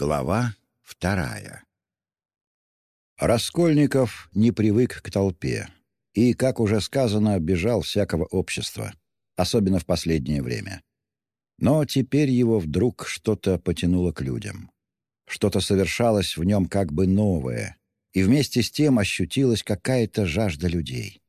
Глава вторая Раскольников не привык к толпе и, как уже сказано, бежал всякого общества, особенно в последнее время. Но теперь его вдруг что-то потянуло к людям. Что-то совершалось в нем как бы новое, и вместе с тем ощутилась какая-то жажда людей.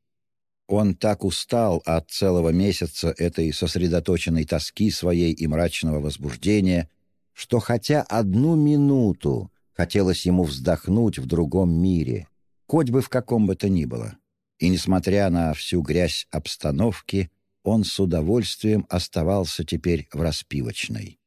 Он так устал от целого месяца этой сосредоточенной тоски своей и мрачного возбуждения, что хотя одну минуту хотелось ему вздохнуть в другом мире, хоть бы в каком бы то ни было. И, несмотря на всю грязь обстановки, он с удовольствием оставался теперь в распивочной.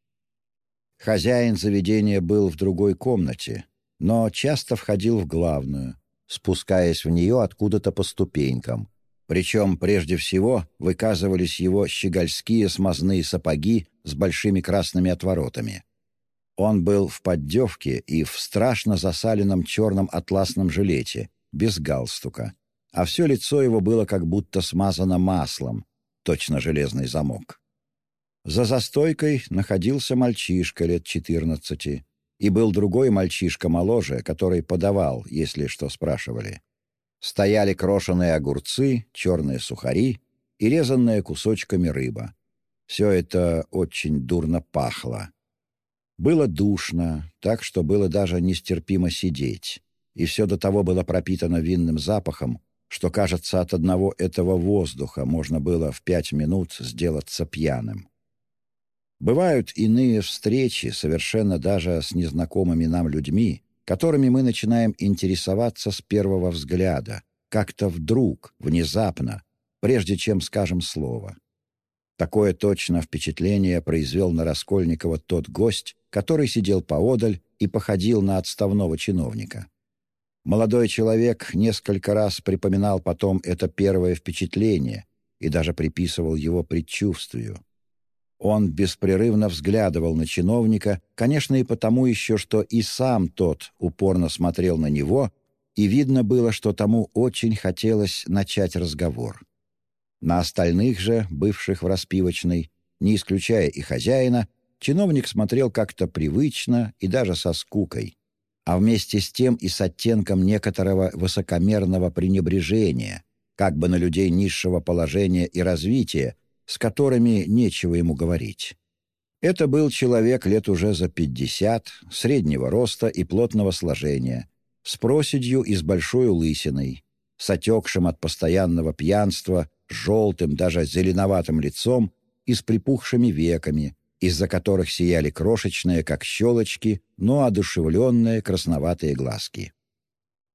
Хозяин заведения был в другой комнате, но часто входил в главную, спускаясь в нее откуда-то по ступенькам. Причем прежде всего выказывались его щегольские смазные сапоги с большими красными отворотами. Он был в поддевке и в страшно засаленном черном атласном жилете, без галстука, а все лицо его было как будто смазано маслом, точно железный замок. За застойкой находился мальчишка лет четырнадцати, и был другой мальчишка моложе, который подавал, если что спрашивали. Стояли крошеные огурцы, черные сухари и резанная кусочками рыба. Все это очень дурно пахло. Было душно, так что было даже нестерпимо сидеть, и все до того было пропитано винным запахом, что, кажется, от одного этого воздуха можно было в пять минут сделаться пьяным. Бывают иные встречи, совершенно даже с незнакомыми нам людьми, которыми мы начинаем интересоваться с первого взгляда, как-то вдруг, внезапно, прежде чем скажем слово. Такое точно впечатление произвел на Раскольникова тот гость, который сидел поодаль и походил на отставного чиновника. Молодой человек несколько раз припоминал потом это первое впечатление и даже приписывал его предчувствию. Он беспрерывно взглядывал на чиновника, конечно, и потому еще, что и сам тот упорно смотрел на него, и видно было, что тому очень хотелось начать разговор. На остальных же, бывших в распивочной, не исключая и хозяина, чиновник смотрел как-то привычно и даже со скукой, а вместе с тем и с оттенком некоторого высокомерного пренебрежения, как бы на людей низшего положения и развития, с которыми нечего ему говорить. Это был человек лет уже за пятьдесят, среднего роста и плотного сложения, с проседью и с большой лысиной, с отекшим от постоянного пьянства, желтым, даже зеленоватым лицом и с припухшими веками, из-за которых сияли крошечные, как щелочки, но одушевленные красноватые глазки.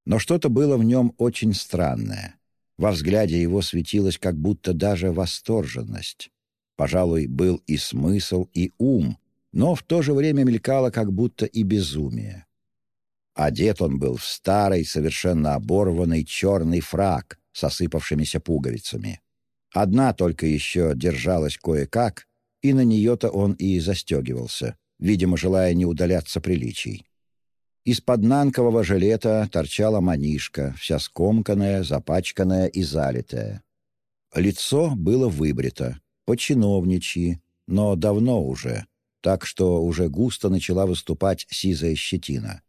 Но что-то было в нем очень странное. Во взгляде его светилась как будто даже восторженность. Пожалуй, был и смысл, и ум, но в то же время мелькало как будто и безумие. Одет он был в старый, совершенно оборванный черный фраг с осыпавшимися пуговицами. Одна только еще держалась кое-как, и на нее-то он и застегивался, видимо, желая не удаляться приличий. Из-под нанкового жилета торчала манишка, вся скомканная, запачканная и залитая. Лицо было выбрито, по-чиновничьи, но давно уже, так что уже густо начала выступать сизая щетина.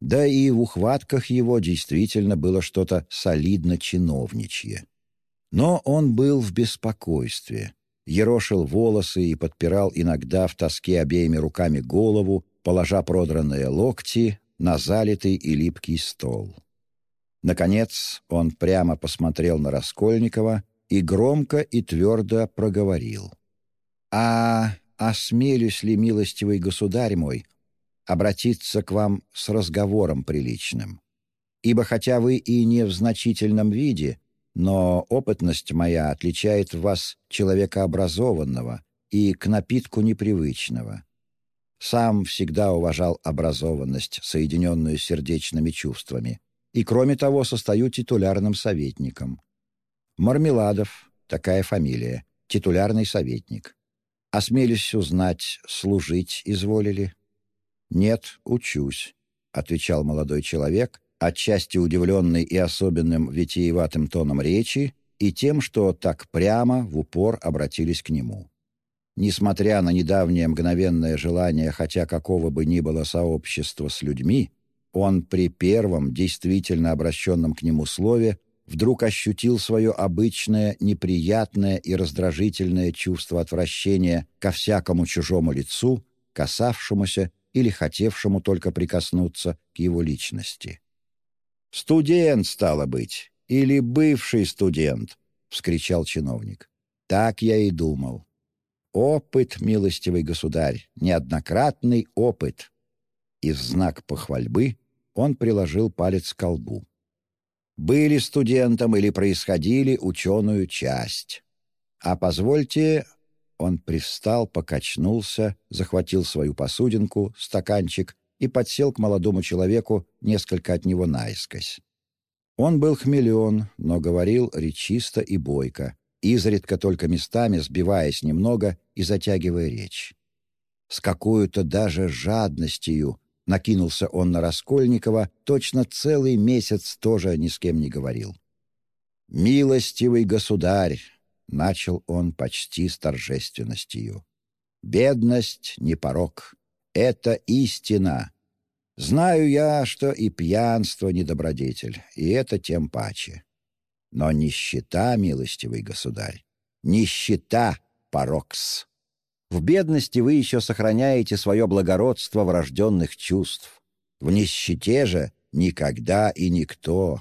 Да и в ухватках его действительно было что-то солидно чиновничье. Но он был в беспокойстве, ерошил волосы и подпирал иногда в тоске обеими руками голову, положа продранные локти на залитый и липкий стол. Наконец он прямо посмотрел на Раскольникова и громко и твердо проговорил. «А осмелюсь ли, милостивый государь мой, обратиться к вам с разговором приличным? Ибо хотя вы и не в значительном виде, но опытность моя отличает вас человека образованного и к напитку непривычного. Сам всегда уважал образованность, соединенную сердечными чувствами, и, кроме того, состою титулярным советником. Мармеладов — такая фамилия, титулярный советник. Осмелюсь узнать, служить изволили? «Нет, учусь», — отвечал молодой человек, отчасти удивленный и особенным витиеватым тоном речи, и тем, что так прямо, в упор обратились к нему. несмотря на недавнее мгновенное желание хотя какого бы ни было сообщества с людьми, он при первом, действительно обращенном к нему слове, вдруг ощутил свое обычное, неприятное и раздражительное чувство отвращения ко всякому чужому лицу, касавшемуся или хотевшему только прикоснуться к его личности. «Студент, стало быть, или бывший студент!» — вскричал чиновник. «Так я и думал. Опыт, милостивый государь, неоднократный опыт!» И в знак похвальбы он приложил палец к колбу были студентом или происходили ученую часть. А позвольте...» Он привстал, покачнулся, захватил свою посудинку, стаканчик и подсел к молодому человеку несколько от него наискось. Он был хмелен, но говорил речисто и бойко, изредка только местами сбиваясь немного и затягивая речь. С какой-то даже жадностью Накинулся он на Раскольникова, точно целый месяц тоже ни с кем не говорил. «Милостивый государь!» — начал он почти с торжественностью. «Бедность — не порог. Это истина. Знаю я, что и пьянство — не добродетель, и это тем паче. Но нищета, милостивый государь, нищета — порокс. В бедности вы еще сохраняете свое благородство врожденных чувств. В нищете же никогда и никто.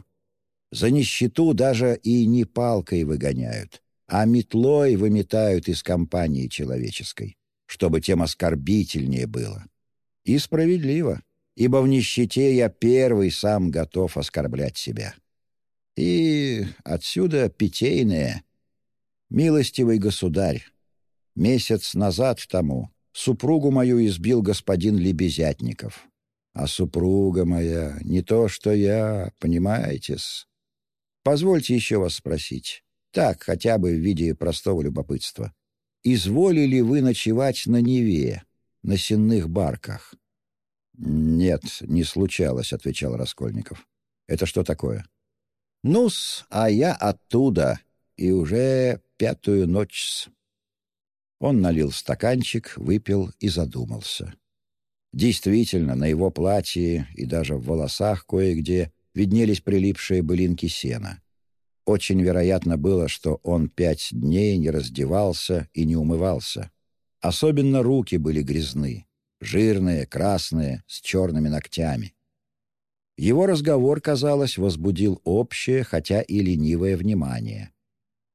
За нищету даже и не палкой выгоняют, а метлой выметают из компании человеческой, чтобы тем оскорбительнее было. И справедливо, ибо в нищете я первый сам готов оскорблять себя. И отсюда питейное. Милостивый государь, Месяц назад тому супругу мою избил господин Лебезятников. А супруга моя не то, что я, понимаете-с. Позвольте еще вас спросить, так, хотя бы в виде простого любопытства. Изволили вы ночевать на Неве, на сенных барках? «Нет, не случалось», — отвечал Раскольников. «Это что такое?» «Ну-с, а я оттуда, и уже пятую ночь-с». Он налил стаканчик, выпил и задумался. Действительно, на его платье и даже в волосах кое-где виднелись прилипшие былинки сена. Очень вероятно было, что он пять дней не раздевался и не умывался. Особенно руки были грязны, жирные, красные, с черными ногтями. Его разговор, казалось, возбудил общее, хотя и ленивое внимание.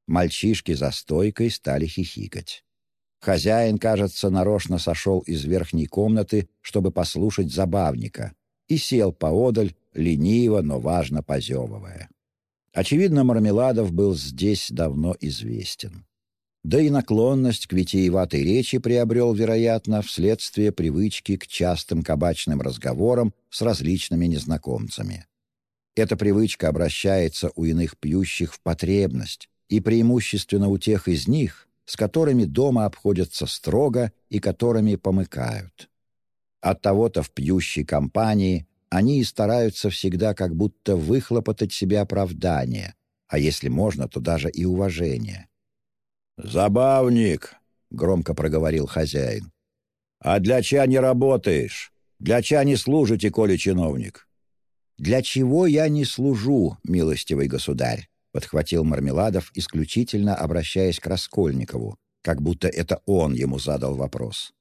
Мальчишки за стойкой стали хихикать. Хозяин, кажется, нарочно сошел из верхней комнаты, чтобы послушать забавника, и сел поодаль, лениво, но важно позевывая. Очевидно, Мармеладов был здесь давно известен. Да и наклонность к витиеватой речи приобрел, вероятно, вследствие привычки к частым кабачным разговорам с различными незнакомцами. Эта привычка обращается у иных пьющих в потребность, и преимущественно у тех из них, с которыми дома обходятся строго и которыми помыкают. От того-то в пьющей компании они и стараются всегда как будто выхлопотать себе оправдание, а если можно, то даже и уважение. «Забавник!» — громко проговорил хозяин. «А для ча не работаешь? Для ча не служите, коли чиновник?» «Для чего я не служу, милостивый государь?» — подхватил Мармеладов, исключительно обращаясь к Раскольникову, как будто это он ему задал вопрос.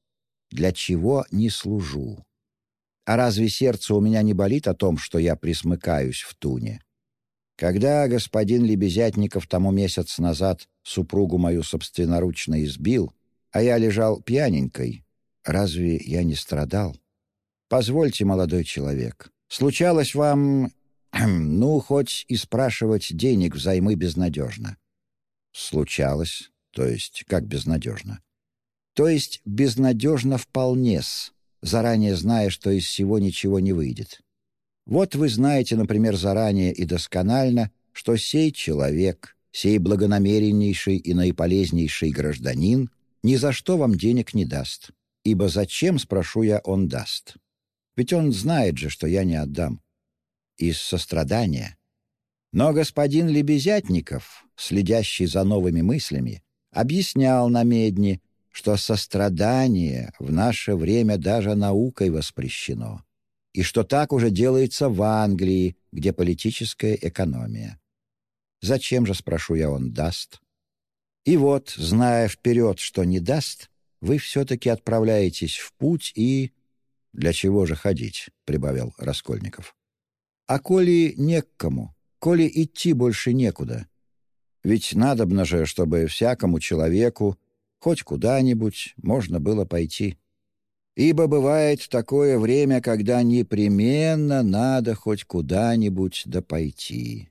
«Для чего не служу? А разве сердце у меня не болит о том, что я присмыкаюсь в туне? Когда господин Лебезятников тому месяц назад супругу мою собственноручно избил, а я лежал пьяненькой, разве я не страдал? Позвольте, молодой человек, случалось вам ну, хоть и спрашивать денег взаймы безнадежно. Случалось, то есть как безнадежно? То есть безнадежно вполне-с, заранее зная, что из всего ничего не выйдет. Вот вы знаете, например, заранее и досконально, что сей человек, сей благонамереннейший и наиполезнейший гражданин ни за что вам денег не даст. Ибо зачем, спрошу я, он даст? Ведь он знает же, что я не отдам из сострадания. Но господин Лебезятников, следящий за новыми мыслями, объяснял на медне, что сострадание в наше время даже наукой воспрещено, и что так уже делается в Англии, где политическая экономия. Зачем же, спрошу я, он даст? И вот, зная вперед, что не даст, вы все-таки отправляетесь в путь и... «Для чего же ходить?» — прибавил Раскольников. «А коли не к кому, коли идти больше некуда, ведь надобно же, чтобы всякому человеку хоть куда-нибудь можно было пойти. Ибо бывает такое время, когда непременно надо хоть куда-нибудь да пойти.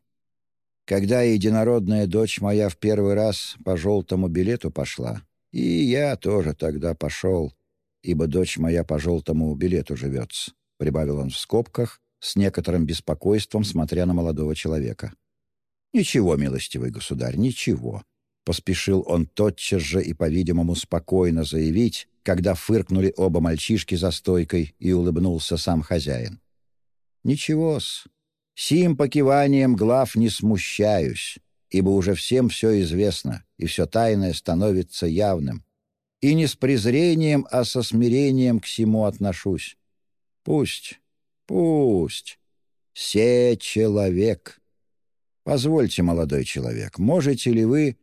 Когда единородная дочь моя в первый раз по желтому билету пошла, и я тоже тогда пошел, ибо дочь моя по желтому билету живется, прибавил он в скобках, с некоторым беспокойством, смотря на молодого человека. «Ничего, милостивый государь, ничего. Поспешил он тотчас же и, по-видимому, спокойно заявить, когда фыркнули оба мальчишки за стойкой и улыбнулся сам хозяин. «Ничего-с. Сим покиванием глав не смущаюсь, ибо уже всем все известно, и все тайное становится явным. И не с презрением, а со смирением к всему отношусь. Пусть, пусть. Се человек. Позвольте, молодой человек, можете ли вы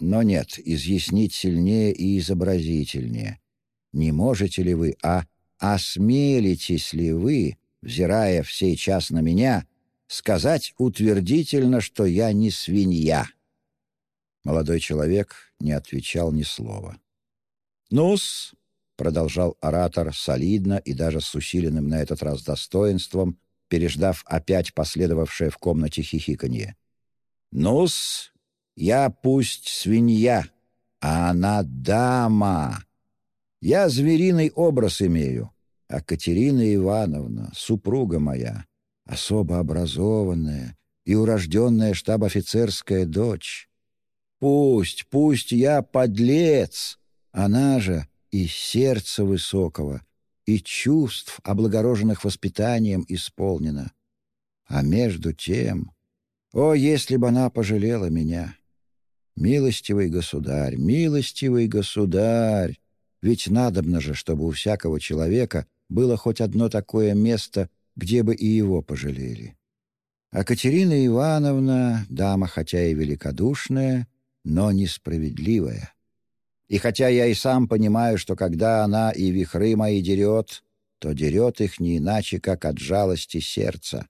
но нет, изъяснить сильнее и изобразительнее. Не можете ли вы, а осмелитесь ли вы, взирая в сей час на меня, сказать утвердительно, что я не свинья?» Молодой человек не отвечал ни слова. «Ну-с», — продолжал оратор солидно и даже с усиленным на этот раз достоинством, переждав опять последовавшее в комнате хихиканье. «Ну-с, я пусть свинья, а она дама. Я звериный образ имею, а Катерина Ивановна, супруга моя, особо образованная и урожденная штаб-офицерская дочь. Пусть, пусть я подлец, она же и сердца высокого, и чувств, облагороженных воспитанием, исполнена. А между тем, о, если бы она пожалела меня! «Милостивый государь, милостивый государь! Ведь надобно же, чтобы у всякого человека было хоть одно такое место, где бы и его пожалели. А Катерина Ивановна, дама хотя и великодушная, но несправедливая. И хотя я и сам понимаю, что когда она и вихры мои дерет, то дерет их не иначе, как от жалости сердца.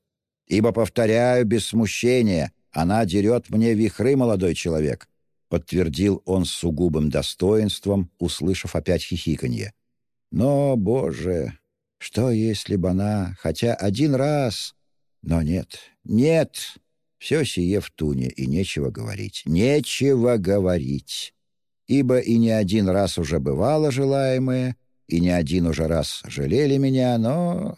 Ибо, повторяю, без смущения, она дерет мне вихры, молодой человек, подтвердил он с сугубым достоинством, услышав опять хихиканье. «Но, Боже, что если бы она хотя один раз...» «Но нет, нет, все сие в туне, и нечего говорить, нечего говорить, ибо и не один раз уже бывало желаемое, и не один уже раз жалели меня, но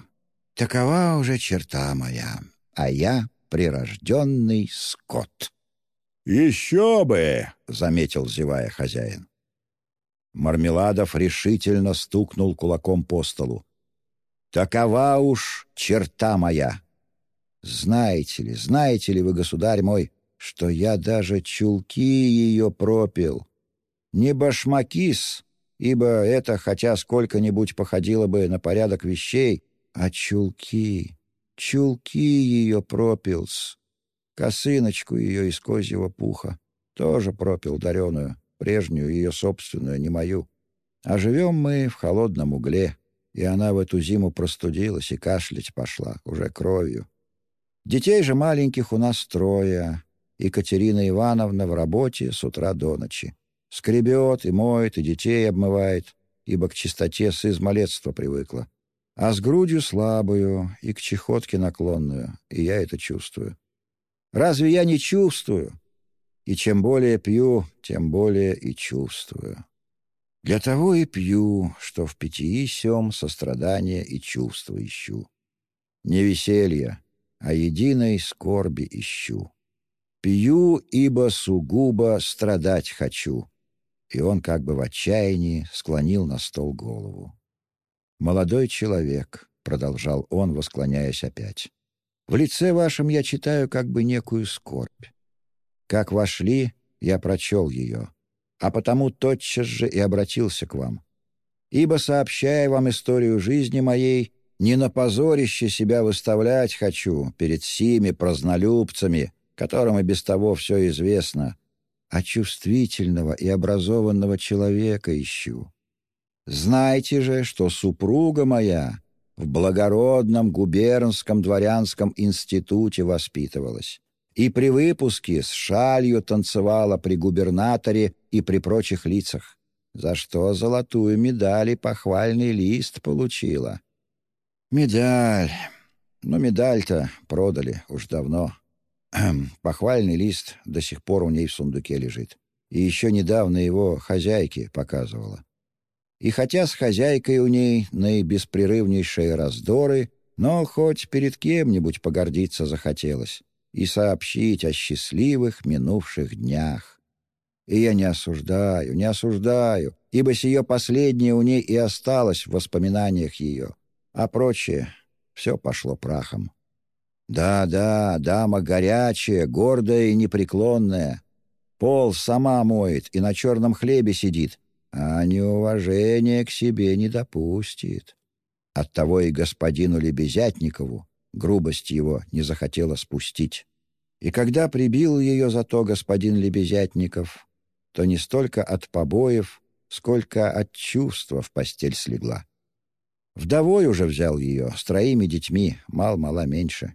такова уже черта моя, а я прирожденный скот». «Еще бы!» — заметил, зевая хозяин. Мармеладов решительно стукнул кулаком по столу. «Такова уж черта моя! Знаете ли, знаете ли вы, государь мой, что я даже чулки ее пропил? Не башмакис, ибо это хотя сколько-нибудь походило бы на порядок вещей, а чулки, чулки ее пропилс. Косыночку ее из козьего пуха. Тоже пропил дареную, прежнюю ее собственную, не мою. А живем мы в холодном угле, и она в эту зиму простудилась и кашлять пошла, уже кровью. Детей же маленьких у нас трое. Екатерина Ивановна в работе с утра до ночи. Скребет и моет, и детей обмывает, ибо к чистоте с измалетства привыкла. А с грудью слабую и к чехотке наклонную, и я это чувствую. Разве я не чувствую? И чем более пью, тем более и чувствую. Для того и пью, что в питьи сём сострадания и чувства ищу. Не веселья, а единой скорби ищу. Пью, ибо сугубо страдать хочу. И он как бы в отчаянии склонил на стол голову. «Молодой человек», — продолжал он, восклоняясь опять, в лице вашем я читаю как бы некую скорбь. Как вошли, я прочел ее. а потому тотчас же и обратился к вам. Ибо, сообщая вам историю жизни моей, не на позорище себя выставлять хочу перед сими празднолюбцами, которым и без того все известно, а чувствительного и образованного человека ищу. Знайте же, что супруга моя в благородном губернском дворянском институте воспитывалась и при выпуске с шалью танцевала при губернаторе и при прочих лицах, за что золотую медаль и похвальный лист получила. Медаль. Ну, медаль-то продали уж давно. Похвальный лист до сих пор у ней в сундуке лежит. И еще недавно его хозяйке показывала. И хотя с хозяйкой у ней наибеспрерывнейшие раздоры, но хоть перед кем-нибудь погордиться захотелось и сообщить о счастливых минувших днях. И я не осуждаю, не осуждаю, ибо сие последнее у ней и осталось в воспоминаниях ее, а прочее все пошло прахом. Да-да, дама горячая, гордая и непреклонная. Пол сама моет и на черном хлебе сидит, а неуважение к себе не допустит. Оттого и господину Лебезятникову грубость его не захотела спустить. И когда прибил ее за то господин Лебезятников, то не столько от побоев, сколько от чувства в постель слегла. Вдовой уже взял ее, с троими детьми, мал-мала меньше.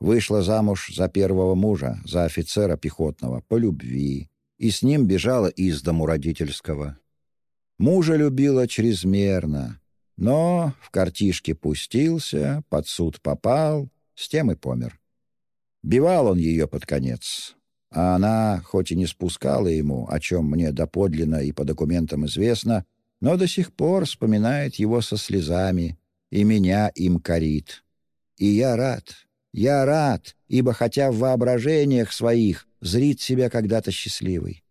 Вышла замуж за первого мужа, за офицера пехотного, по любви, и с ним бежала из дому родительского. Мужа любила чрезмерно, но в картишке пустился, под суд попал, с тем и помер. Бивал он ее под конец, а она, хоть и не спускала ему, о чем мне доподлинно и по документам известно, но до сих пор вспоминает его со слезами и меня им корит. И я рад, я рад, ибо хотя в воображениях своих зрит себя когда-то счастливой.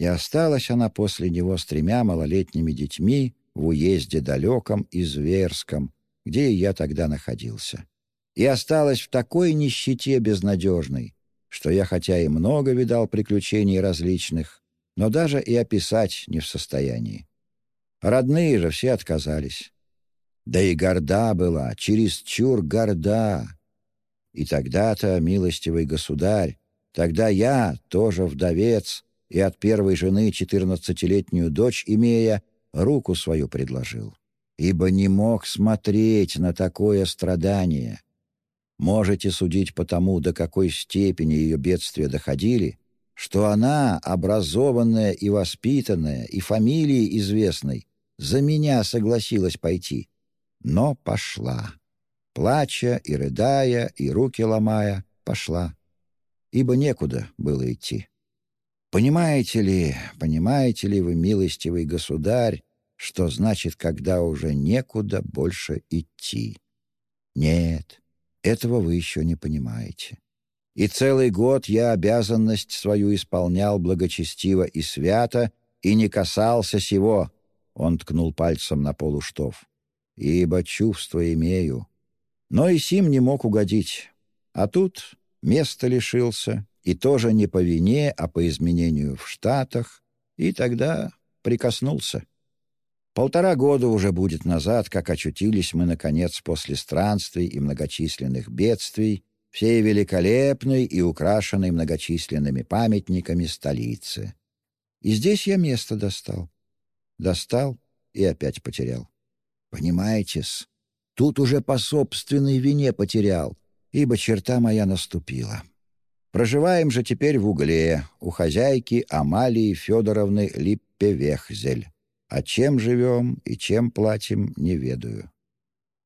И осталась она после него с тремя малолетними детьми, в уезде далеком и зверском, где я тогда находился. И осталась в такой нищете безнадежной, что я хотя и много видал приключений различных, но даже и описать не в состоянии. Родные же все отказались. Да и горда была, чересчур горда. И тогда-то, милостивый государь, тогда я, тоже вдовец, и от первой жены четырнадцатилетнюю дочь имея, руку свою предложил, ибо не мог смотреть на такое страдание. Можете судить по тому, до какой степени ее бедствия доходили, что она, образованная и воспитанная, и фамилией известной, за меня согласилась пойти. Но пошла. Плача и рыдая, и руки ломая, пошла. Ибо некуда было идти. Понимаете ли, понимаете ли вы, милостивый государь, что значит, когда уже некуда больше идти? Нет, этого вы еще не понимаете. И целый год я обязанность свою исполнял благочестиво и свято, и не касался сего, — он ткнул пальцем на полуштов, — ибо чувство имею. Но и сим не мог угодить. А тут место лишился, и тоже не по вине, а по изменению в Штатах, и тогда прикоснулся. Полтора года уже будет назад, как очутились мы, наконец, после странствий и многочисленных бедствий, всей великолепной и украшенной многочисленными памятниками столицы. И здесь я место достал. Достал и опять потерял. Понимаете-с, тут уже по собственной вине потерял, ибо черта моя наступила. Проживаем же теперь в угле у хозяйки Амалии Федоровны Липпевехзель. А чем живем и чем платим, не ведаю.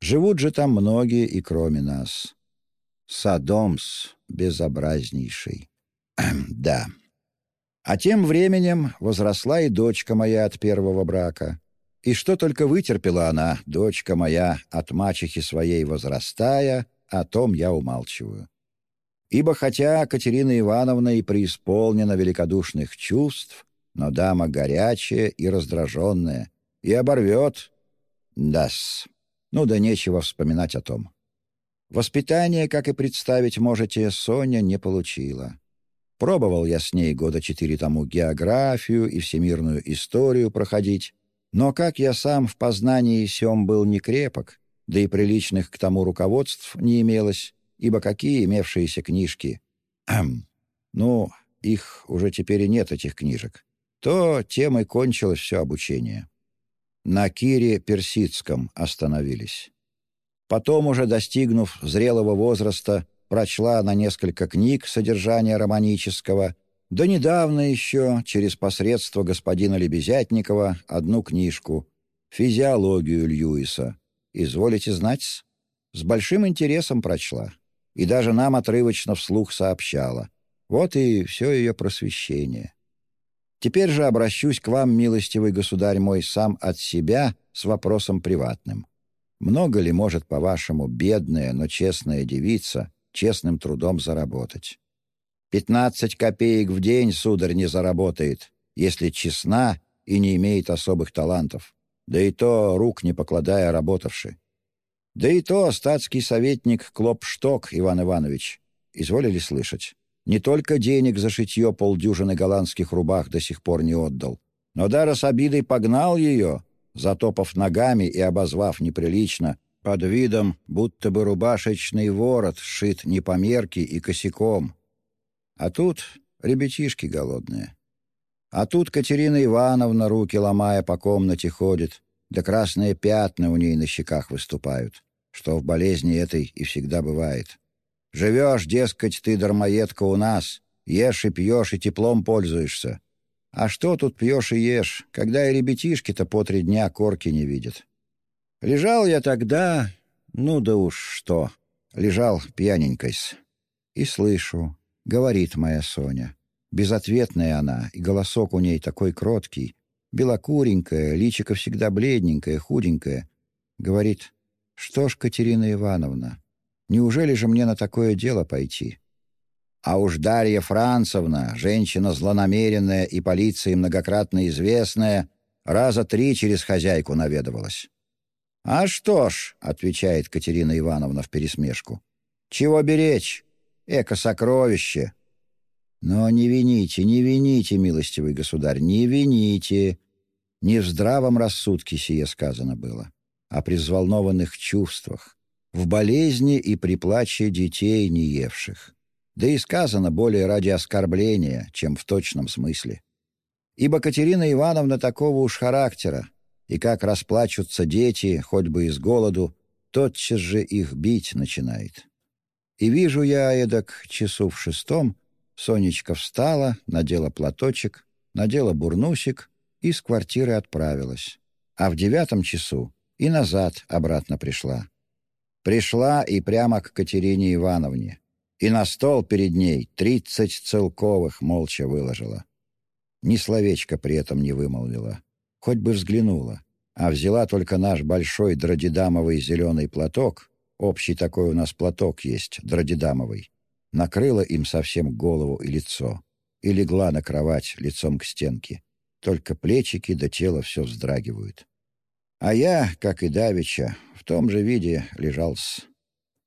Живут же там многие и кроме нас. Садомс безобразнейший. да. А тем временем возросла и дочка моя от первого брака. И что только вытерпела она, дочка моя, от мачехи своей возрастая, о том я умалчиваю. Ибо хотя Катерина Ивановна и преисполнена великодушных чувств, но дама горячая и раздраженная, и оборвет. Дас. Ну да нечего вспоминать о том. Воспитание, как и представить можете, Соня не получила. Пробовал я с ней года четыре тому географию и всемирную историю проходить, но как я сам в познании сём был не крепок, да и приличных к тому руководств не имелось, ибо какие имевшиеся книжки? Ну, их уже теперь и нет, этих книжек. То тем и кончилось все обучение. На Кире Персидском остановились. Потом, уже достигнув зрелого возраста, прочла на несколько книг содержания романического, да недавно еще, через посредство господина Лебезятникова, одну книжку «Физиологию Льюиса». Изволите знать? С большим интересом прочла. И даже нам отрывочно вслух сообщала. Вот и все ее просвещение. Теперь же обращусь к вам, милостивый государь мой, сам от себя с вопросом приватным. Много ли может, по-вашему, бедная, но честная девица честным трудом заработать? Пятнадцать копеек в день, сударь, не заработает, если честна и не имеет особых талантов, да и то рук не покладая работавши. Да и то статский советник Клопшток Иван Иванович, изволили слышать, не только денег за шитье полдюжины голландских рубах до сих пор не отдал, но даже с обидой погнал ее, затопав ногами и обозвав неприлично, под видом, будто бы рубашечный ворот сшит не по мерке и косяком. А тут ребятишки голодные. А тут Катерина Ивановна, руки ломая, по комнате ходит, да красные пятна у ней на щеках выступают, что в болезни этой и всегда бывает. Живешь, дескать, ты, дармоедка, у нас, ешь и пьешь, и теплом пользуешься. А что тут пьешь и ешь, когда и ребятишки-то по три дня корки не видят? Лежал я тогда, ну да уж что, лежал пьяненькой-с. И слышу, говорит моя Соня. Безответная она, и голосок у ней такой кроткий, белокуренькая, личико всегда бледненькое, худенькое. Говорит, что ж, Катерина Ивановна, Неужели же мне на такое дело пойти? А уж Дарья Францевна, женщина злонамеренная и полиции многократно известная, раза три через хозяйку наведывалась. «А что ж», — отвечает Катерина Ивановна в пересмешку, — «чего беречь? Эко-сокровище». «Но не вините, не вините, милостивый государь, не вините». Не в здравом рассудке сие сказано было, а при взволнованных чувствах, в болезни и при плаче детей не евших. Да и сказано более ради оскорбления, чем в точном смысле. Ибо Катерина Ивановна такого уж характера, и как расплачутся дети, хоть бы из голоду, тотчас же их бить начинает. И вижу я, эдак, часу в шестом, Сонечка встала, надела платочек, надела бурнусик и с квартиры отправилась. А в девятом часу и назад обратно пришла. Пришла и прямо к Катерине Ивановне. И на стол перед ней тридцать целковых молча выложила. Ни словечко при этом не вымолвила. Хоть бы взглянула. А взяла только наш большой дродидамовый зеленый платок. Общий такой у нас платок есть, дродидамовый. Накрыла им совсем голову и лицо. И легла на кровать лицом к стенке. Только плечики до тела все вздрагивают. А я, как и Давича, в том же виде лежал с...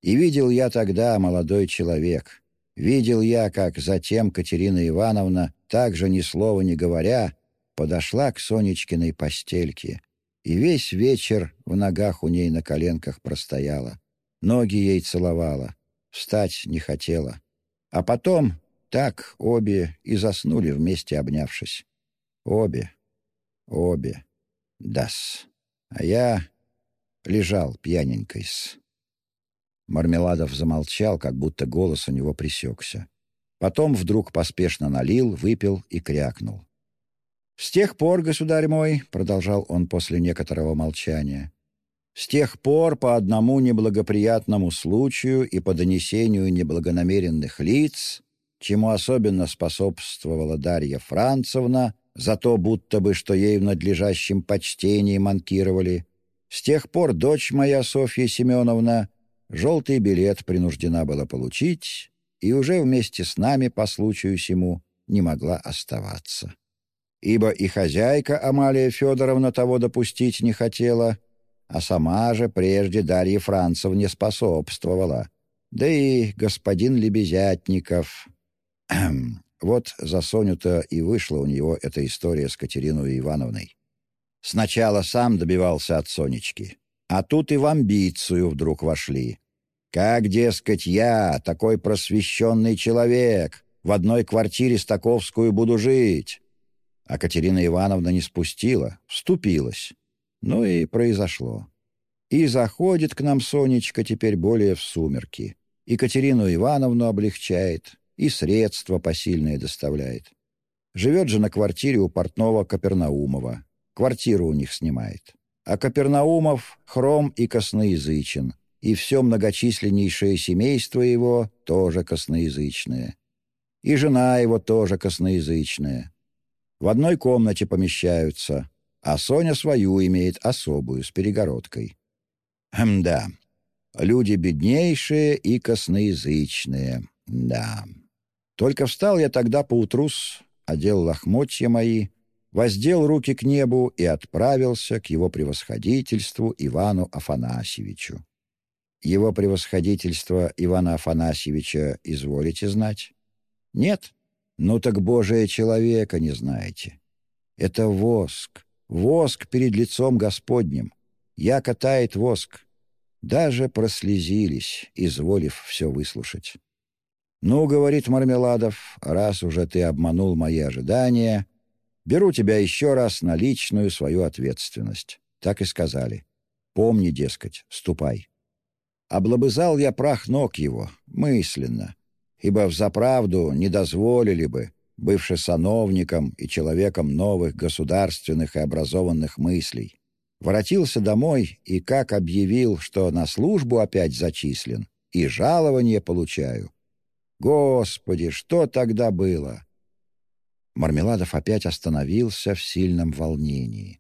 И видел я тогда, молодой человек, видел я, как затем Катерина Ивановна, также ни слова не говоря, подошла к Сонечкиной постельке и весь вечер в ногах у ней на коленках простояла, ноги ей целовала, встать не хотела. А потом так обе и заснули вместе обнявшись. Обе, обе, дас. А я лежал пьяненькой-с. Мармеладов замолчал, как будто голос у него пресекся. Потом вдруг поспешно налил, выпил и крякнул. «С тех пор, государь мой, — продолжал он после некоторого молчания, — с тех пор по одному неблагоприятному случаю и по донесению неблагонамеренных лиц, чему особенно способствовала Дарья Францевна, за то, будто бы, что ей в надлежащем почтении манкировали. С тех пор дочь моя, Софья Семеновна, желтый билет принуждена была получить и уже вместе с нами по случаю сему не могла оставаться. Ибо и хозяйка Амалия Федоровна того допустить не хотела, а сама же прежде Дарья Францевне способствовала, да и господин Лебезятников, Вот за Соню-то и вышла у него эта история с Катериной Ивановной. Сначала сам добивался от Сонечки, а тут и в амбицию вдруг вошли. Как, дескать, я, такой просвещенный человек, в одной квартире Стаковскую буду жить? А Катерина Ивановна не спустила, вступилась. Ну и произошло. И заходит к нам Сонечка теперь более в сумерки. И Катерину Ивановну облегчает, и средства посильные доставляет. Живет же на квартире у портного Капернаумова. Квартиру у них снимает. А Капернаумов хром и косноязычен, и все многочисленнейшее семейство его тоже косноязычное. И жена его тоже косноязычная. В одной комнате помещаются, а Соня свою имеет особую, с перегородкой. Хм, люди беднейшие и косноязычные, да. Только встал я тогда поутру, одел лохмотья мои, воздел руки к небу и отправился к его превосходительству Ивану Афанасьевичу. Его превосходительство Ивана Афанасьевича изволите знать? Нет? Ну так Божие человека не знаете. Это воск, воск перед лицом Господним. Я катает воск. Даже прослезились, изволив все выслушать. «Ну, — говорит Мармеладов, — раз уже ты обманул мои ожидания, беру тебя еще раз на личную свою ответственность». Так и сказали. «Помни, дескать, ступай». Облобызал я прах ног его, мысленно, ибо взаправду не дозволили бы, бывший сановником и человеком новых государственных и образованных мыслей. Воротился домой и как объявил, что на службу опять зачислен и жалование получаю. Господи, что тогда было? Мармеладов опять остановился в сильном волнении.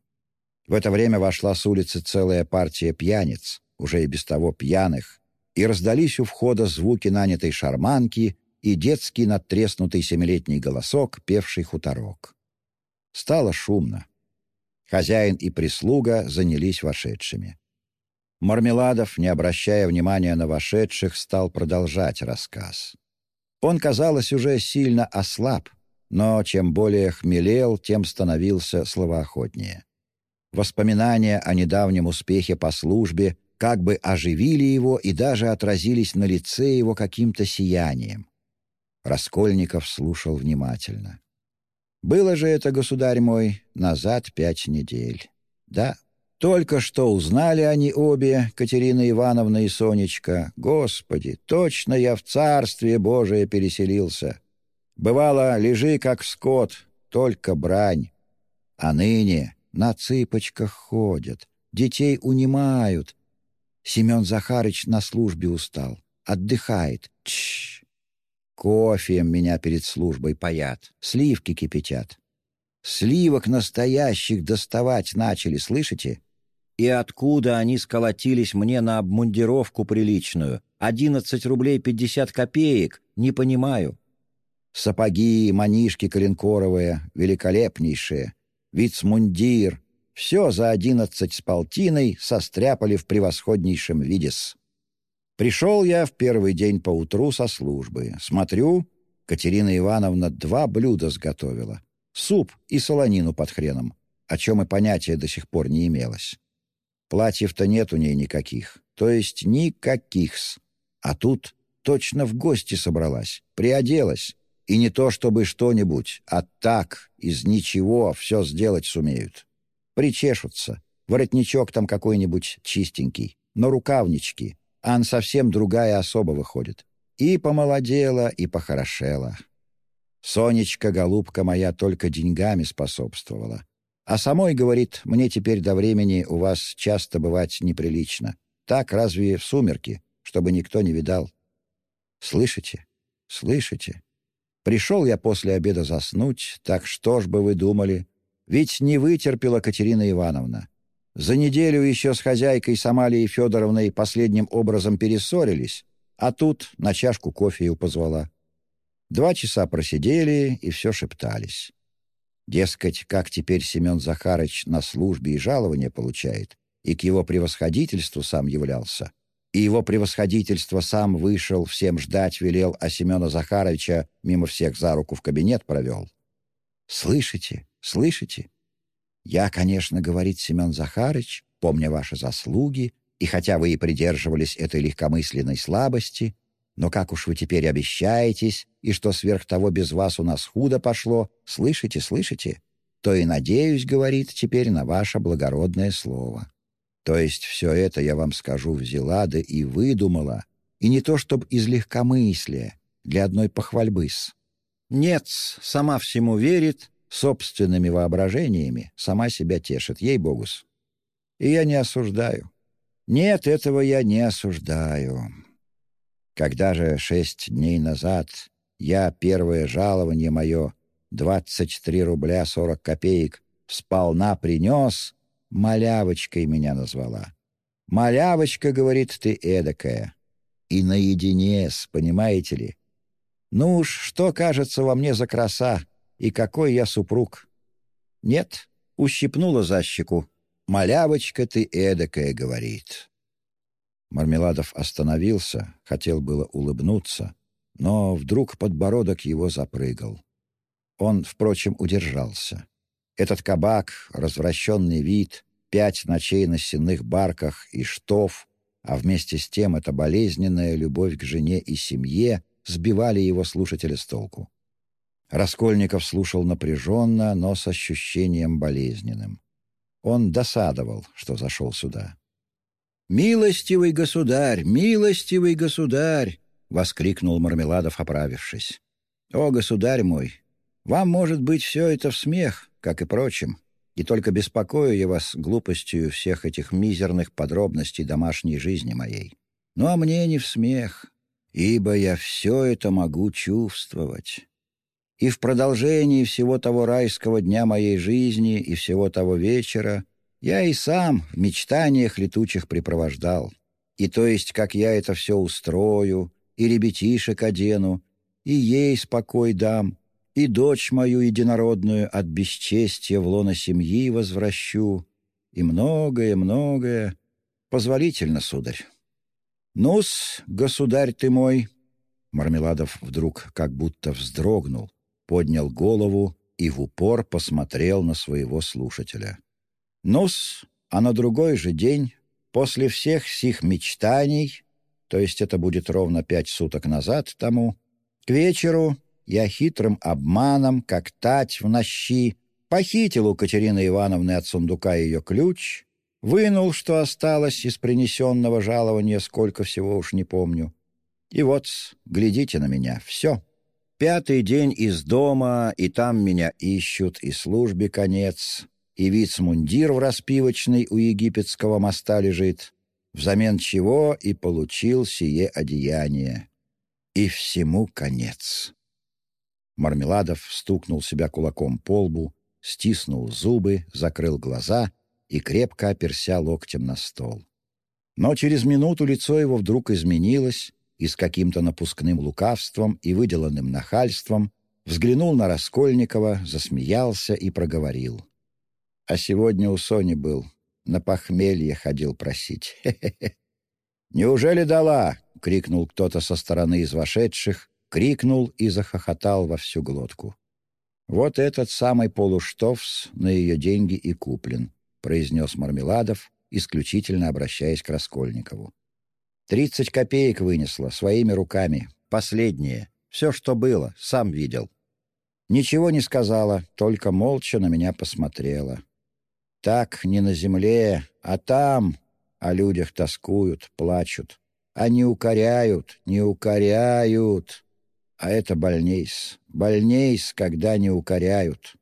В это время вошла с улицы целая партия пьяниц, уже и без того пьяных, и раздались у входа звуки нанятой шарманки и детский надтреснутый семилетний голосок, певший хуторок. Стало шумно. Хозяин и прислуга занялись вошедшими. Мармеладов, не обращая внимания на вошедших, стал продолжать рассказ. Он, казалось, уже сильно ослаб, но чем более хмелел, тем становился словоохотнее. Воспоминания о недавнем успехе по службе как бы оживили его и даже отразились на лице его каким-то сиянием. Раскольников слушал внимательно. «Было же это, государь мой, назад пять недель. Да, только что узнали они обе, Катерина Ивановна и Сонечка. Господи, точно я в Царствие Божие переселился. Бывало, лежи как скот, только брань. А ныне на цыпочках ходят, детей унимают, Семен Захарыч на службе устал. Отдыхает. Чш. Кофеем меня перед службой паят. Сливки кипятят. Сливок настоящих доставать начали, слышите? И откуда они сколотились мне на обмундировку приличную? Одиннадцать рублей пятьдесят копеек? Не понимаю. Сапоги, манишки коленкоровые, великолепнейшие. Вицмундир, все за одиннадцать с полтиной состряпали в превосходнейшем виде-с. Пришел я в первый день поутру со службы. Смотрю, Катерина Ивановна два блюда сготовила. Суп и солонину под хреном, о чем и понятия до сих пор не имелось. Платьев-то нет у ней никаких, то есть никаких-с. А тут точно в гости собралась, приоделась. И не то чтобы что-нибудь, а так, из ничего все сделать сумеют. Причешутся. Воротничок там какой-нибудь чистенький, но рукавнички. Ан совсем другая особа выходит. И помолодела, и похорошела. Сонечка, голубка моя, только деньгами способствовала. А самой, говорит, мне теперь до времени у вас часто бывать неприлично. Так разве в сумерки, чтобы никто не видал? Слышите? Слышите? Пришел я после обеда заснуть, так что ж бы вы думали? Ведь не вытерпела Катерина Ивановна. За неделю еще с хозяйкой Самалией Федоровной последним образом перессорились, а тут на чашку кофе ее позвала. Два часа просидели и все шептались. Дескать, как теперь Семен Захарыч на службе и жалование получает, и к его превосходительству сам являлся. и его превосходительство сам вышел, всем ждать велел, а Семена Захаровича мимо всех за руку в кабинет провел. «Слышите? Слышите? Я, конечно, говорит Семен Захарович, помня ваши заслуги, и хотя вы и придерживались этой легкомысленной слабости, но как уж вы теперь обещаетесь, и что сверх того без вас у нас худо пошло, слышите, слышите, то и надеюсь, говорит, теперь на ваше благородное слово. То есть все это я вам скажу взяла да и выдумала, и не то чтоб из легкомыслия, для одной похвальбы-с. Нет, сама всему верит, собственными воображениями сама себя тешит, ей-богус. И я не осуждаю. Нет, этого я не осуждаю. Когда же шесть дней назад я первое жалование мое, двадцать три рубля сорок копеек, сполна принес, малявочкой меня назвала. «Малявочка, — говорит, — ты эдакая. И наедине с, понимаете ли? Ну уж, что кажется во мне за краса, и какой я супруг? Нет, ущипнула за щеку. «Малявочка ты эдакая», — говорит. Мармеладов остановился, хотел было улыбнуться, но вдруг подбородок его запрыгал. Он, впрочем, удержался. Этот кабак, развращенный вид, пять ночей на сенных барках и штоф, а вместе с тем эта болезненная любовь к жене и семье сбивали его слушателя с толку. Раскольников слушал напряженно, но с ощущением болезненным. Он досадовал, что зашел сюда. «Милостивый государь! Милостивый государь!» — воскликнул Мармеладов, оправившись. «О, государь мой! Вам, может быть, все это в смех, как и прочим, и только беспокою я вас глупостью всех этих мизерных подробностей домашней жизни моей. Ну а мне не в смех, ибо я все это могу чувствовать. И в продолжении всего того райского дня моей жизни и всего того вечера я и сам в мечтаниях летучих припровождал. И то есть, как я это все устрою, и ребятишек одену, и ей спокой дам, и дочь мою единородную от бесчестия в лоно семьи возвращу, и многое-многое. Позволительно, сударь. Ну-с, государь ты мой!» Мармеладов вдруг как будто вздрогнул, поднял голову и в упор посмотрел на своего слушателя. «Ну-с, а на другой же день, после всех сих мечтаний, то есть это будет ровно пять суток назад тому, к вечеру я хитрым обманом, как тать в нощи, похитил у Катерины Ивановны от сундука ее ключ, вынул, что осталось из принесенного жалования, сколько всего уж не помню. И вот, глядите на меня, все». Пятый день из дома, и там меня ищут, и службе конец, и вицмундир в распивочной у египетского моста лежит, взамен чего и получил сие одеяние. И всему конец. Мармеладов стукнул себя кулаком по лбу, стиснул зубы, закрыл глаза и крепко оперся локтем на стол. Но через минуту лицо его вдруг изменилось, и с каким-то напускным лукавством и выделанным нахальством взглянул на Раскольникова, засмеялся и проговорил. «А сегодня у Сони был, на похмелье ходил просить. Хе-хе-хе». «Неужели дала?» — крикнул кто-то со стороны из вошедших, крикнул и захохотал во всю глотку. «Вот этот самый полуштовс на ее деньги и куплен», — произнес Мармеладов, исключительно обращаясь к Раскольникову. Тридцать копеек вынесла, своими руками. Последнее. Все, что было, сам видел. Ничего не сказала, только молча на меня посмотрела. Так не на земле, а там о людях тоскуют, плачут. Они укоряют, не укоряют. А это больнейс. Больнейс, когда не укоряют.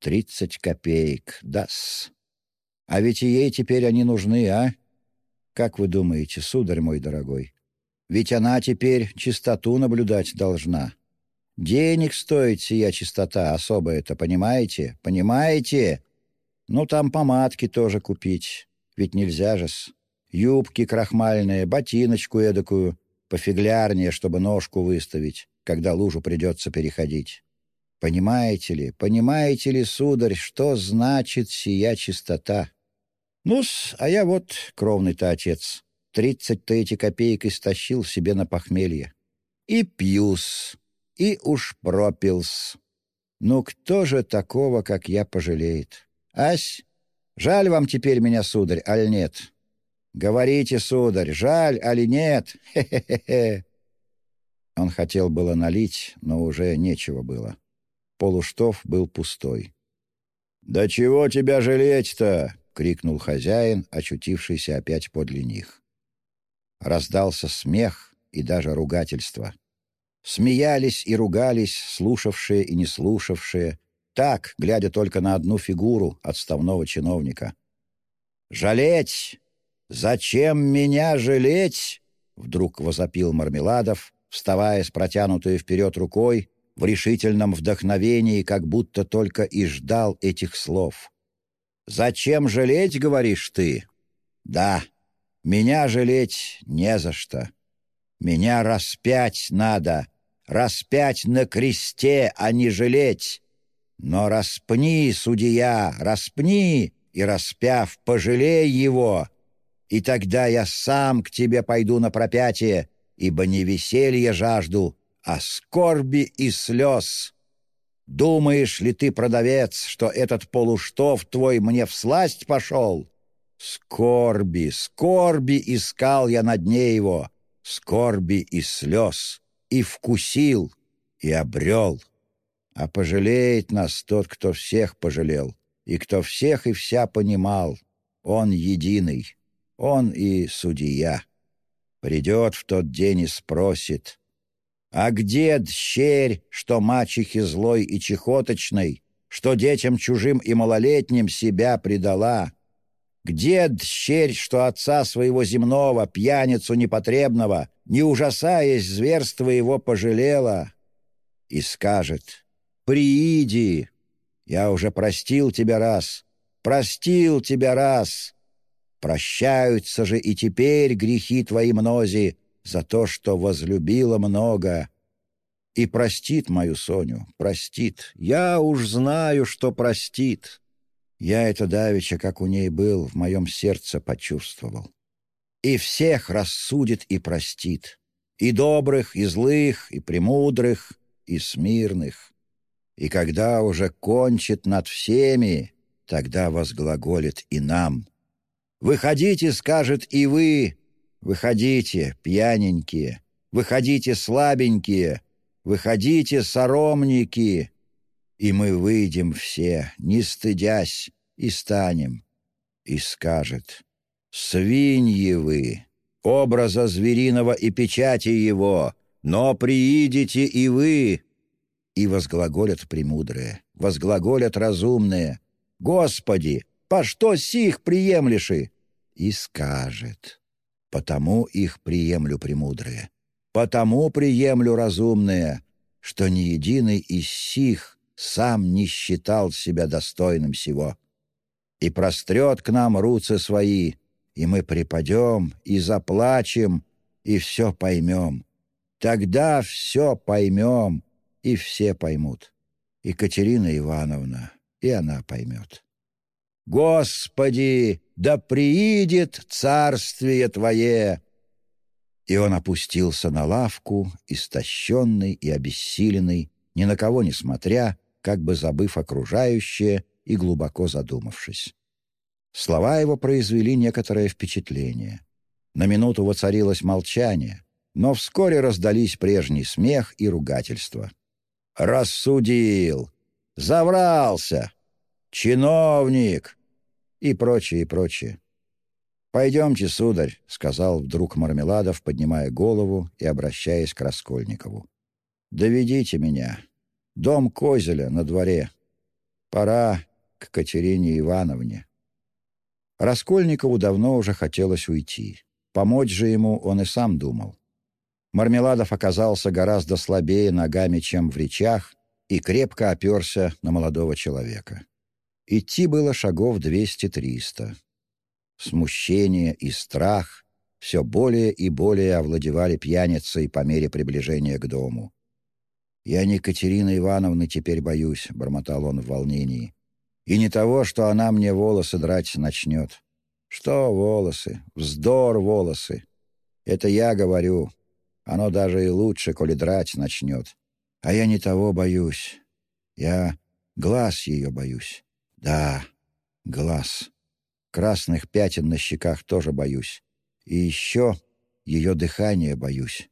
Тридцать копеек, дас. А ведь и ей теперь они нужны, а? Как вы думаете, сударь мой дорогой? Ведь она теперь чистоту наблюдать должна. Денег стоит сия чистота особо это, понимаете? Понимаете? Ну, там помадки тоже купить. Ведь нельзя же-с. Юбки крахмальные, ботиночку эдакую, пофиглярнее, чтобы ножку выставить, когда лужу придется переходить. Понимаете ли, понимаете ли, сударь, что значит сия чистота? Ну-с, а я вот кровный-то отец. Тридцать-то эти копейки стащил себе на похмелье. И пьюс, и уж пропилс. Ну кто же такого, как я, пожалеет? Ась, жаль вам теперь меня, сударь, аль нет? Говорите, сударь, жаль, али нет? Хе-хе-хе. Он хотел было налить, но уже нечего было. Полуштов был пустой. «Да чего тебя жалеть-то?» — крикнул хозяин, очутившийся опять подле них. Раздался смех и даже ругательство. Смеялись и ругались слушавшие и не слушавшие, так, глядя только на одну фигуру отставного чиновника. «Жалеть! Зачем меня жалеть?» — вдруг возопил Мармеладов, вставая с протянутой вперед рукой, в решительном вдохновении, как будто только и ждал этих слов. «Зачем жалеть, говоришь ты?» «Да, меня жалеть не за что. Меня распять надо, распять на кресте, а не жалеть. Но распни, судья, распни, и, распяв, пожалей его, и тогда я сам к тебе пойду на пропятие, ибо не веселье жажду, а скорби и слез. Думаешь ли ты, продавец, что этот полуштов твой мне всласть пошел? Скорби, скорби искал я на дне его, скорби и слез, и вкусил, и обрел. А пожалеет нас тот, кто всех пожалел, и кто всех и вся понимал. Он единый, он и судья. Придет в тот день и спросит, «А где дщерь, что мачехи злой и чехоточной, что детям чужим и малолетним себя предала?» Где дщерь, что отца своего земного, пьяницу непотребного, не ужасаясь зверства его, пожалела? И скажет, «Прииди, я уже простил тебя раз, простил тебя раз. Прощаются же и теперь грехи твои мнози за то, что возлюбила много». И простит мою Соню, простит. Я уж знаю, что простит. Я это давеча, как у ней был, в моем сердце почувствовал. И всех рассудит и простит, и добрых, и злых, и премудрых, и смирных. И когда уже кончит над всеми, тогда возглаголит и нам. «Выходите, — скажет и вы, — выходите, пьяненькие, выходите, слабенькие, выходите, соромники, и мы выйдем все, не стыдясь, и станем. И скажет, «Свиньи вы, образа звериного и печати его, но приидите и вы». И возглаголят премудрые, возглаголят разумные, «Господи, по что сих приемлеши?» И скажет, «Потому их приемлю премудрые, потому приемлю разумные, что ни единый из сих сам не считал себя достойным всего. И прострет к нам руцы свои, и мы припадем, и заплачем, и все поймем. Тогда все поймем, и все поймут. И Катерина Ивановна, и она поймет. «Господи, да приидет царствие Твое!» И он опустился на лавку, истощенный и обессиленный, ни на кого не смотря, как бы забыв окружающее и глубоко задумавшись. Слова его произвели некоторое впечатление. На минуту воцарилось молчание, но вскоре раздались прежний смех и ругательство. «Рассудил! Заврался! Чиновник!» и прочее, и прочее. «Пойдемте, сударь», — сказал вдруг Мармеладов, поднимая голову и обращаясь к Раскольникову. «Доведите меня. Дом Козеля на дворе. Пора к Катерине Ивановне. Раскольникову давно уже хотелось уйти. Помочь же ему он и сам думал. Мармеладов оказался гораздо слабее ногами, чем в речах, и крепко оперся на молодого человека. Идти было шагов двести-триста. Смущение и страх все более и более овладевали пьяницей по мере приближения к дому. «Я не Катерины Ивановны теперь боюсь», — бормотал он в волнении. «И не того, что она мне волосы драть начнет. Что волосы? Вздор волосы. Это я говорю. Оно даже и лучше, коли драть начнет. А я не того боюсь. Я глаз ее боюсь. Да, глаз. Красных пятен на щеках тоже боюсь. И еще ее дыхание боюсь.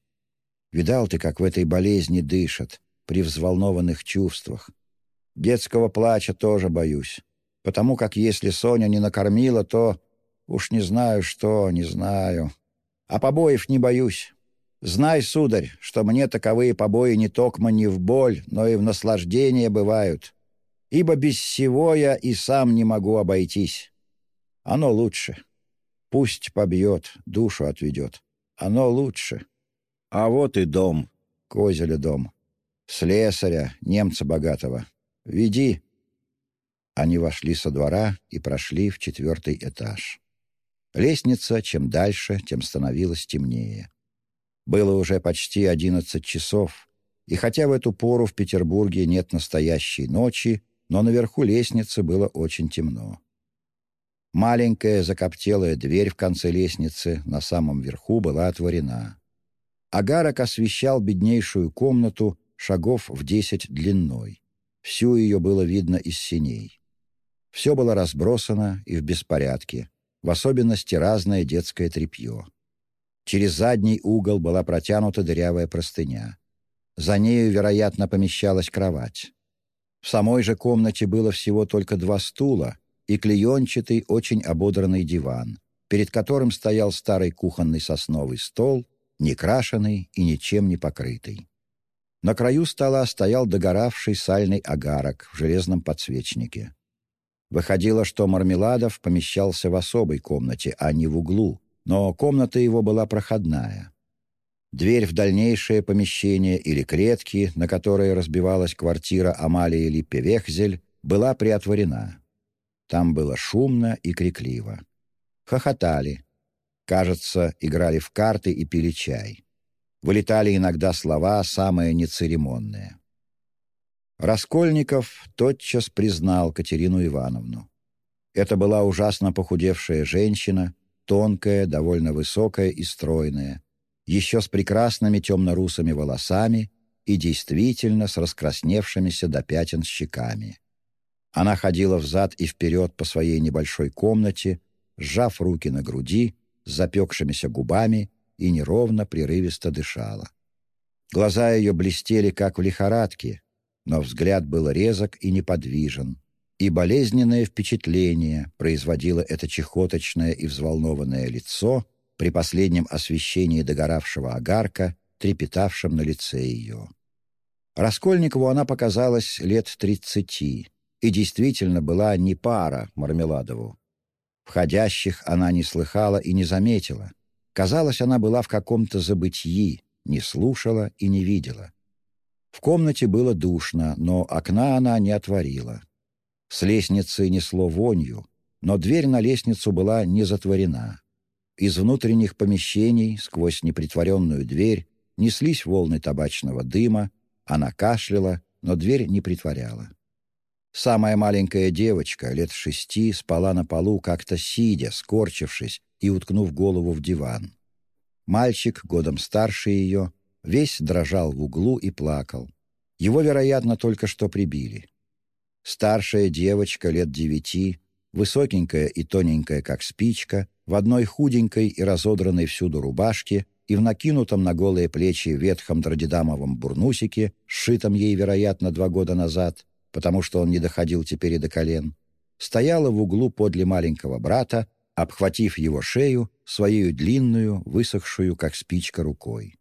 Видал ты, как в этой болезни дышат, при взволнованных чувствах. Детского плача тоже боюсь, потому как если Соня не накормила, то... Уж не знаю что, не знаю. А побоев не боюсь. Знай, сударь, что мне таковые побои не токмо не в боль, но и в наслаждение бывают. Ибо без всего я и сам не могу обойтись. Оно лучше. Пусть побьет, душу отведет. Оно лучше. А вот и дом, Козеля дом. Слесаря, немца богатого. Веди. Они вошли со двора и прошли в четвертый этаж. Лестница, чем дальше, тем становилась темнее. Было уже почти одиннадцать часов, и хотя в эту пору в Петербурге нет настоящей ночи, но наверху лестницы было очень темно. Маленькая закоптелая дверь в конце лестницы на самом верху была отворена. Агарок освещал беднейшую комнату шагов в десять длиной. Всю ее было видно из синей. Все было разбросано и в беспорядке, в особенности разное детское тряпье. Через задний угол была протянута дырявая простыня. За нею, вероятно, помещалась кровать. В самой же комнате было всего только два стула и клеенчатый, очень ободранный диван, перед которым стоял старый кухонный сосновый стол, некрашенный и ничем не покрытый. На краю стола стоял догоравший сальный агарок в железном подсвечнике. Выходило, что Мармеладов помещался в особой комнате, а не в углу, но комната его была проходная. Дверь в дальнейшее помещение или клетки, на которой разбивалась квартира Амалии Липпе-Вехзель, была приотворена. Там было шумно и крикливо. Хохотали. Кажется, играли в карты и пили чай. Вылетали иногда слова, самые нецеремонные. Раскольников тотчас признал Катерину Ивановну. Это была ужасно похудевшая женщина, тонкая, довольно высокая и стройная, еще с прекрасными темно-русыми волосами и действительно с раскрасневшимися до пятен щеками. Она ходила взад и вперед по своей небольшой комнате, сжав руки на груди, с запекшимися губами и неровно, прерывисто дышала. Глаза ее блестели, как в лихорадке, но взгляд был резок и неподвижен, и болезненное впечатление производило это чехоточное и взволнованное лицо при последнем освещении догоравшего огарка, трепетавшем на лице ее. Раскольникову она показалась лет тридцати, и действительно была не пара Мармеладову. Входящих она не слыхала и не заметила. Казалось, она была в каком-то забытии, не слушала и не видела. В комнате было душно, но окна она не отворила. С лестницы несло вонью, но дверь на лестницу была не затворена. Из внутренних помещений, сквозь непритворенную дверь, неслись волны табачного дыма, она кашляла, но дверь не притворяла. Самая маленькая девочка, лет шести, спала на полу, как-то сидя, скорчившись и уткнув голову в диван. Мальчик, годом старше ее, весь дрожал в углу и плакал. Его, вероятно, только что прибили. Старшая девочка, лет девяти, высокенькая и тоненькая, как спичка, в одной худенькой и разодранной всюду рубашке и в накинутом на голые плечи ветхом дродидамовом бурнусике, сшитом ей, вероятно, два года назад, потому что он не доходил теперь и до колен, стояла в углу подле маленького брата, обхватив его шею своей длинную, высохшую, как спичка, рукой.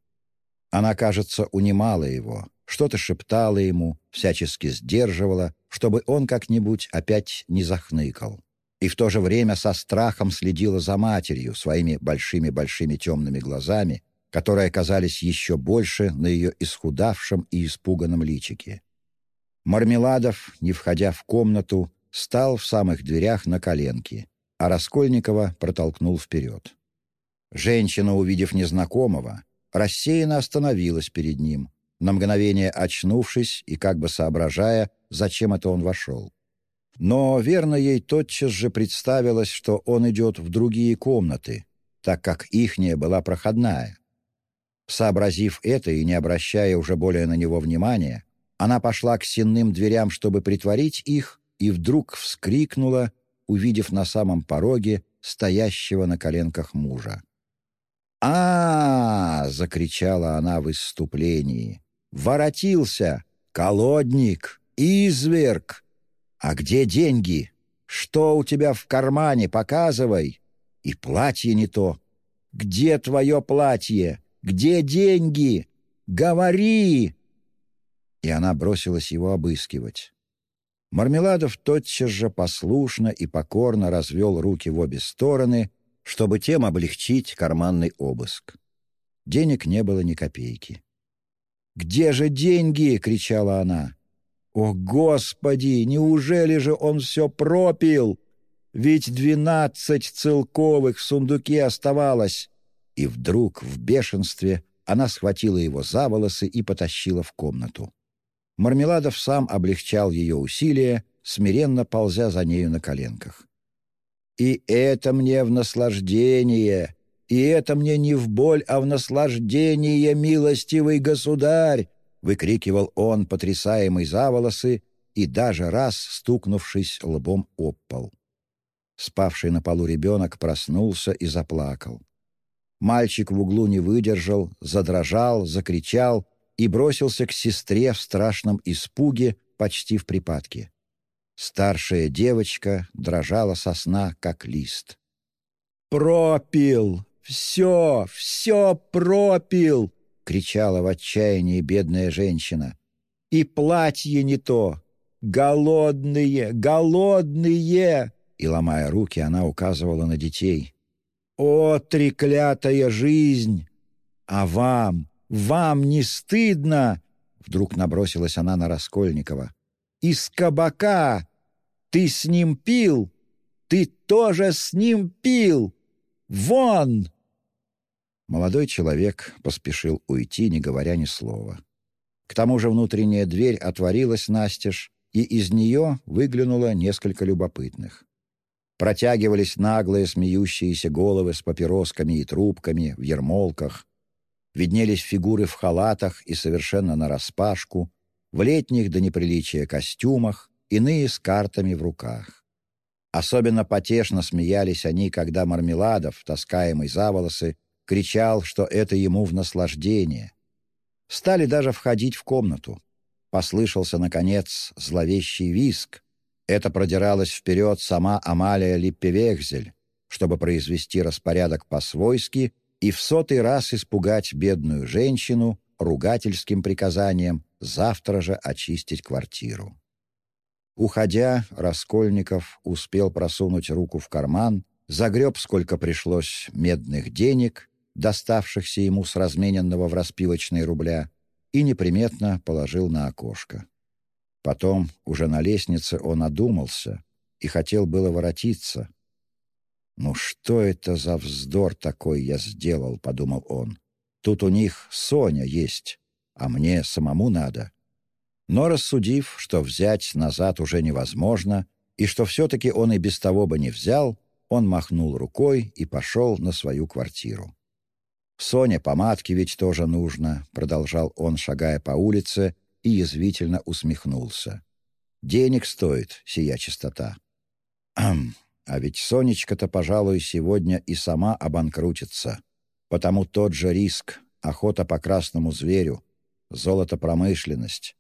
Она, кажется, унимала его, что-то шептала ему, всячески сдерживала, чтобы он как-нибудь опять не захныкал. И в то же время со страхом следила за матерью своими большими-большими темными глазами, которые оказались еще больше на ее исхудавшем и испуганном личике. Мармеладов, не входя в комнату, стал в самых дверях на коленки, а Раскольникова протолкнул вперед. Женщина, увидев незнакомого, рассеянно остановилась перед ним, на мгновение очнувшись и как бы соображая, зачем это он вошел. Но верно ей тотчас же представилось, что он идет в другие комнаты, так как ихняя была проходная. Сообразив это и не обращая уже более на него внимания, она пошла к сенным дверям, чтобы притворить их, и вдруг вскрикнула, увидев на самом пороге стоящего на коленках мужа. а, -а, -а закричала она в исступлении. «Воротился! Колодник! Изверг! А где деньги? Что у тебя в кармане? Показывай! И платье не то! Где твое платье? Где деньги? Говори!» И она бросилась его обыскивать. Мармеладов тотчас же послушно и покорно развел руки в обе стороны, чтобы тем облегчить карманный обыск. Денег не было ни копейки. «Где же деньги?» — кричала она. «О, Господи! Неужели же он все пропил? Ведь двенадцать целковых в сундуке оставалось!» И вдруг, в бешенстве, она схватила его за волосы и потащила в комнату. Мармеладов сам облегчал ее усилия, смиренно ползя за нею на коленках. «И это мне в наслаждение, и это мне не в боль, а в наслаждение, милостивый государь!» — выкрикивал он, потрясаемый за волосы, и даже раз стукнувшись лбом об пол. Спавший на полу ребенок проснулся и заплакал. Мальчик в углу не выдержал, задрожал, закричал и бросился к сестре в страшном испуге, почти в припадке. Старшая девочка дрожала со сна, как лист. «Пропил! Все, все пропил!» — кричала в отчаянии бедная женщина. «И платье не то! Голодные, голодные!» И, ломая руки, она указывала на детей. «О, треклятая жизнь! А вам, вам не стыдно?» Вдруг набросилась она на Раскольникова. «Из кабака! Ты с ним пил? Ты тоже с ним пил? Вон!» Молодой человек поспешил уйти, не говоря ни слова. К тому же внутренняя дверь отворилась настежь, и из нее выглянуло несколько любопытных. Протягивались наглые смеющиеся головы с папиросками и трубками в ермолках, виднелись фигуры в халатах и совершенно нараспашку, в летних до неприличия костюмах, иные с картами в руках. Особенно потешно смеялись они, когда Мармеладов, таскаемый за волосы, кричал, что это ему в наслаждение. Стали даже входить в комнату. Послышался, наконец, зловещий виск. Это продиралась вперед сама Амалия Липпевехзель, чтобы произвести распорядок по-свойски и в сотый раз испугать бедную женщину ругательским приказанием завтра же очистить квартиру. Уходя, Раскольников успел просунуть руку в карман, загреб, сколько пришлось медных денег, доставшихся ему с размененного в распивочной рубля, и неприметно положил на окошко. Потом, уже на лестнице, он одумался и хотел было воротиться, «Ну что это за вздор такой я сделал?» — подумал он. «Тут у них Соня есть, а мне самому надо». Но рассудив, что взять назад уже невозможно, и что все-таки он и без того бы не взял, он махнул рукой и пошел на свою квартиру. «Соне помадки ведь тоже нужно», — продолжал он, шагая по улице, и язвительно усмехнулся. «Денег стоит сия чистота». А ведь Сонечка-то, пожалуй, сегодня и сама обанкрутится. Потому тот же риск, охота по красному зверю, золотопромышленность.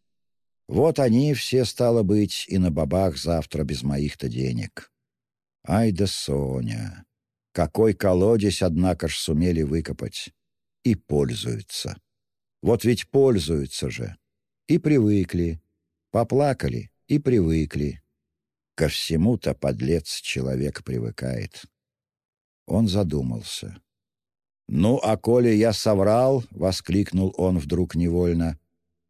Вот они все, стало быть, и на бабах завтра без моих-то денег. Ай да Соня! Какой колодец, однако ж, сумели выкопать. И пользуются. Вот ведь пользуются же. И привыкли. Поплакали и привыкли. Ко всему-то подлец человек привыкает. Он задумался. «Ну, а коли я соврал», — воскликнул он вдруг невольно,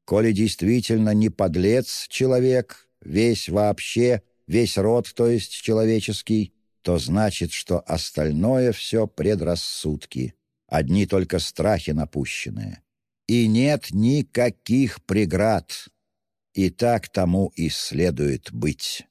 «коли действительно не подлец человек, весь вообще, весь род, то есть человеческий, то значит, что остальное все предрассудки, одни только страхи напущенные. И нет никаких преград. И так тому и следует быть».